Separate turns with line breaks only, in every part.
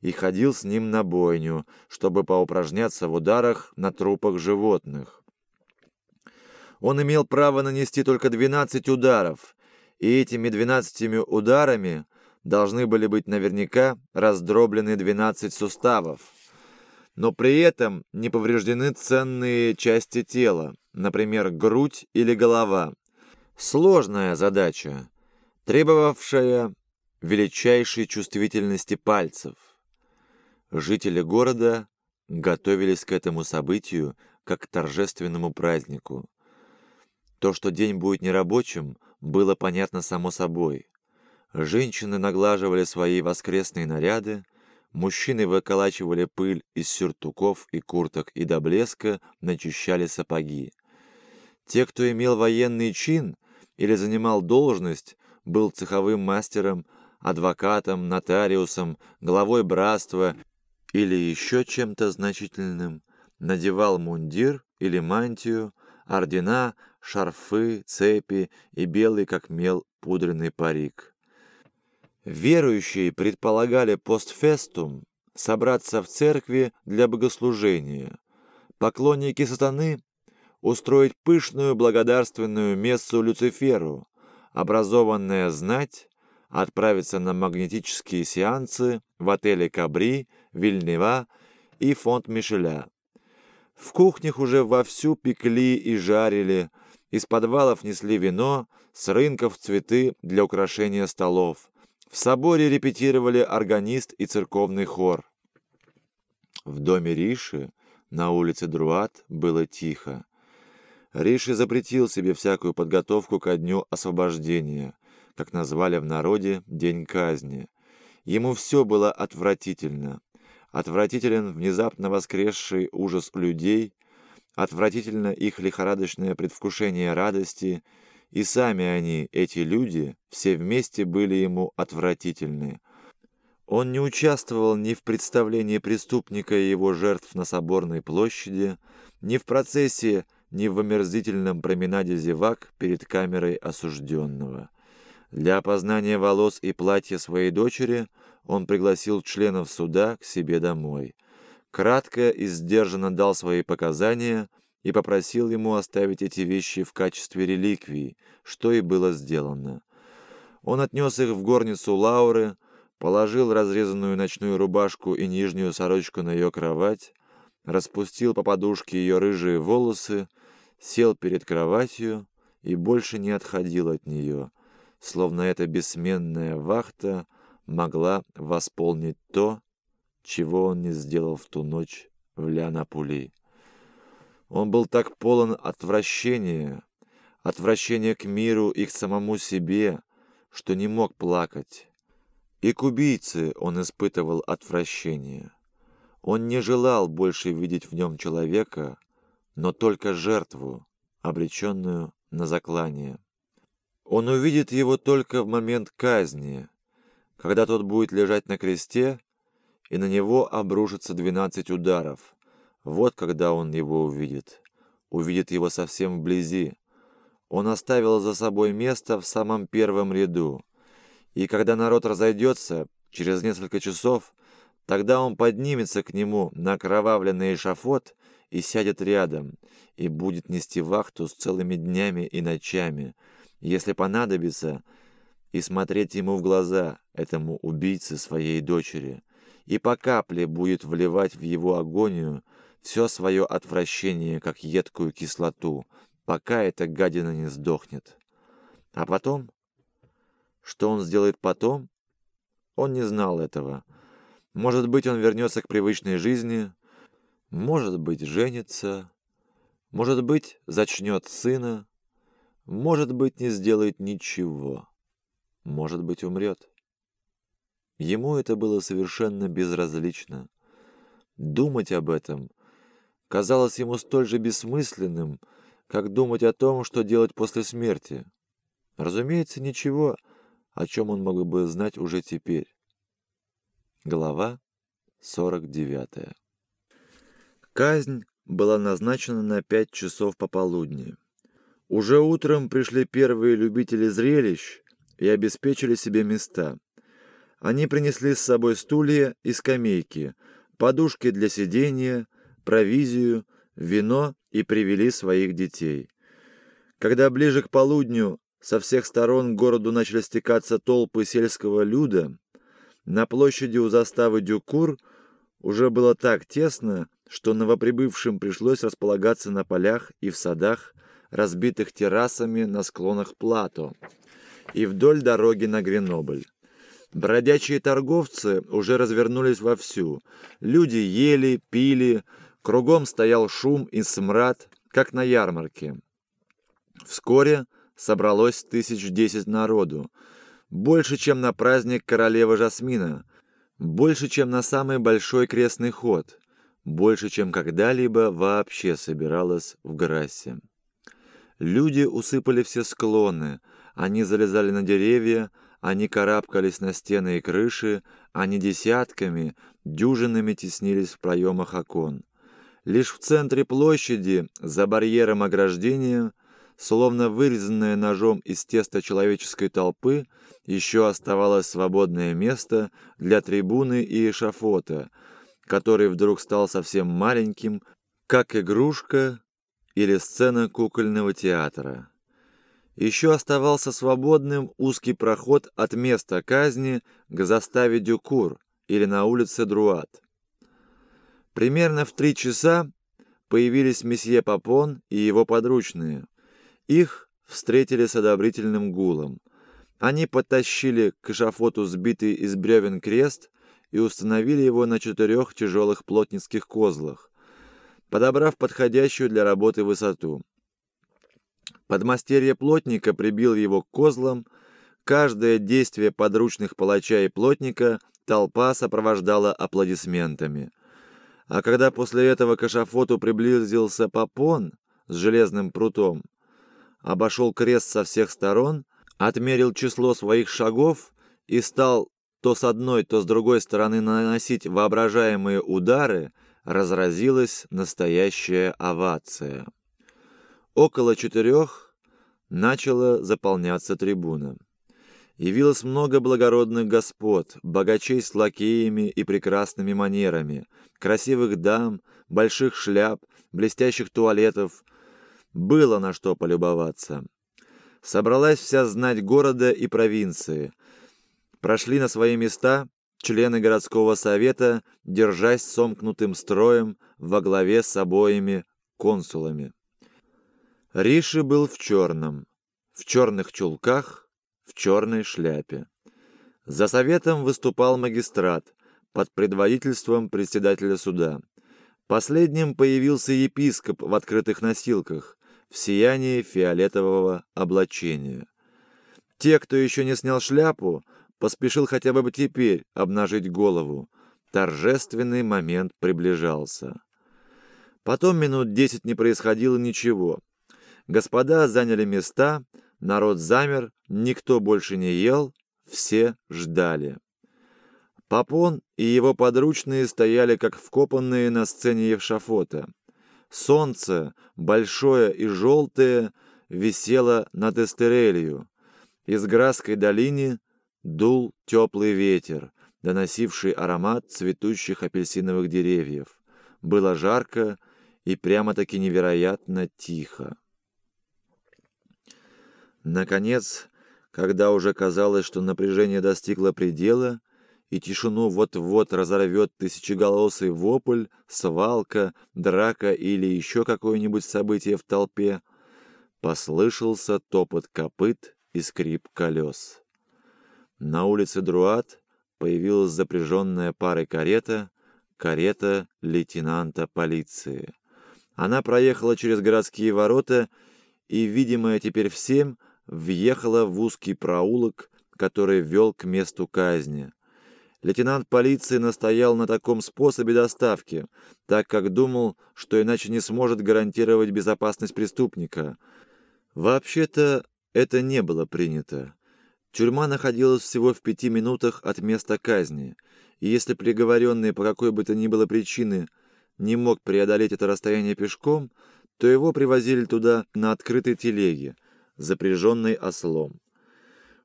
и ходил с ним на бойню, чтобы поупражняться в ударах на трупах животных. Он имел право нанести только 12 ударов, и этими 12 ударами должны были быть наверняка раздроблены 12 суставов. Но при этом не повреждены ценные части тела, например, грудь или голова. Сложная задача, требовавшая величайшей чувствительности пальцев. Жители города готовились к этому событию как к торжественному празднику. То, что день будет нерабочим, было понятно само собой. Женщины наглаживали свои воскресные наряды, мужчины выколачивали пыль из сюртуков и курток и до блеска начищали сапоги. Те, кто имел военный чин или занимал должность, был цеховым мастером, адвокатом, нотариусом, главой братства или еще чем-то значительным, надевал мундир или мантию, ордена, шарфы, цепи и белый как мел пудренный парик. Верующие предполагали постфестум собраться в церкви для богослужения. Поклонники сатаны устроить пышную благодарственную мессу Люциферу, образованная знать отправиться на магнетические сеансы в отеле Кабри, Вильнева и фонд Мишеля. В кухнях уже вовсю пекли и жарили, из подвалов несли вино, с рынков цветы для украшения столов. В соборе репетировали органист и церковный хор. В доме Риши на улице Друат было тихо. Риши запретил себе всякую подготовку ко дню освобождения, как назвали в народе День казни. Ему все было отвратительно. Отвратителен внезапно воскресший ужас людей, отвратительно их лихорадочное предвкушение радости, и сами они, эти люди, все вместе были ему отвратительны. Он не участвовал ни в представлении преступника и его жертв на Соборной площади, ни в процессе, ни в омерзительном променаде зевак перед камерой осужденного. Для опознания волос и платья своей дочери он пригласил членов суда к себе домой. Кратко и сдержанно дал свои показания и попросил ему оставить эти вещи в качестве реликвий, что и было сделано. Он отнес их в горницу Лауры, положил разрезанную ночную рубашку и нижнюю сорочку на ее кровать, распустил по подушке ее рыжие волосы, сел перед кроватью и больше не отходил от нее, словно эта бессменная вахта могла восполнить то, чего он не сделал в ту ночь в Ляна-Пули. Он был так полон отвращения, отвращения к миру и к самому себе, что не мог плакать. И к убийце он испытывал отвращение. Он не желал больше видеть в нем человека, но только жертву, обреченную на заклание. Он увидит его только в момент казни, когда тот будет лежать на кресте, и на него обрушится двенадцать ударов. Вот когда он его увидит. Увидит его совсем вблизи. Он оставил за собой место в самом первом ряду. И когда народ разойдется, через несколько часов, тогда он поднимется к нему на окровавленный эшафот и сядет рядом, и будет нести вахту с целыми днями и ночами, если понадобится, и смотреть ему в глаза, этому убийце своей дочери, и по капле будет вливать в его агонию все свое отвращение, как едкую кислоту, пока эта гадина не сдохнет. А потом? Что он сделает потом? Он не знал этого. Может быть, он вернется к привычной жизни, может быть, женится, может быть, зачнет сына, может быть, не сделает ничего. Может быть, умрет. Ему это было совершенно безразлично. Думать об этом казалось ему столь же бессмысленным, как думать о том, что делать после смерти. Разумеется, ничего, о чем он мог бы знать уже теперь. Глава 49 Казнь была назначена на пять часов пополудни. Уже утром пришли первые любители зрелищ и обеспечили себе места. Они принесли с собой стулья и скамейки, подушки для сидения, провизию, вино и привели своих детей. Когда ближе к полудню со всех сторон к городу начали стекаться толпы сельского люда, на площади у заставы Дюкур уже было так тесно, что новоприбывшим пришлось располагаться на полях и в садах, разбитых террасами на склонах плато, и вдоль дороги на Гренобль. Бродячие торговцы уже развернулись вовсю. Люди ели, пили, кругом стоял шум и смрад, как на ярмарке. Вскоре собралось тысяч десять народу, больше, чем на праздник королевы Жасмина, больше, чем на самый большой крестный ход, больше, чем когда-либо вообще собиралось в Грассе. Люди усыпали все склоны, они залезали на деревья, они карабкались на стены и крыши, они десятками, дюжинами теснились в проемах окон. Лишь в центре площади, за барьером ограждения, словно вырезанное ножом из теста человеческой толпы, еще оставалось свободное место для трибуны и эшафота, который вдруг стал совсем маленьким, как игрушка или сцена кукольного театра. Еще оставался свободным узкий проход от места казни к заставе Дюкур или на улице Друат. Примерно в три часа появились месье Папон и его подручные. Их встретили с одобрительным гулом. Они потащили к эшафоту сбитый из бревен крест и установили его на четырех тяжелых плотницких козлах, подобрав подходящую для работы высоту. Подмастерье плотника прибил его к козлам. Каждое действие подручных палача и плотника толпа сопровождала аплодисментами. А когда после этого к эшафоту приблизился Попон с железным прутом, обошел крест со всех сторон, отмерил число своих шагов и стал то с одной, то с другой стороны наносить воображаемые удары, разразилась настоящая овация. Около четырех начала заполняться трибуна. Явилось много благородных господ, богачей с лакеями и прекрасными манерами, красивых дам, больших шляп, блестящих туалетов. Было на что полюбоваться. Собралась вся знать города и провинции. Прошли на свои места члены городского совета, держась сомкнутым строем во главе с обоими консулами. Риши был в черном, в черных чулках, в черной шляпе. За советом выступал магистрат под предводительством председателя суда. Последним появился епископ в открытых носилках, в сиянии фиолетового облачения. Те, кто еще не снял шляпу, поспешил хотя бы теперь обнажить голову. Торжественный момент приближался. Потом минут десять не происходило ничего. Господа заняли места, народ замер, никто больше не ел, все ждали. Попон и его подручные стояли как вкопанные на сцене Евшафота. Солнце, большое и желтое, висело над Эстерелью. Из Градской долины дул теплый ветер, доносивший аромат цветущих апельсиновых деревьев. Было жарко и прямо-таки невероятно тихо. Наконец, когда уже казалось, что напряжение достигло предела, и тишину вот-вот разорвет тысячеголосый вопль, свалка, драка или еще какое-нибудь событие в толпе, послышался топот копыт и скрип колес. На улице Друат появилась запряженная парой карета, карета лейтенанта полиции. Она проехала через городские ворота и, видимая теперь всем, въехала в узкий проулок, который вел к месту казни. Лейтенант полиции настоял на таком способе доставки, так как думал, что иначе не сможет гарантировать безопасность преступника. Вообще-то это не было принято. Тюрьма находилась всего в пяти минутах от места казни, и если приговоренный по какой бы то ни было причине не мог преодолеть это расстояние пешком, то его привозили туда на открытой телеге – запряженной ослом.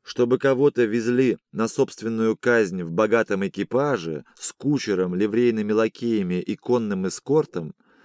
чтобы кого-то везли на собственную казнь в богатом экипаже с кучером, ливрейными лакеями и конным эскортом,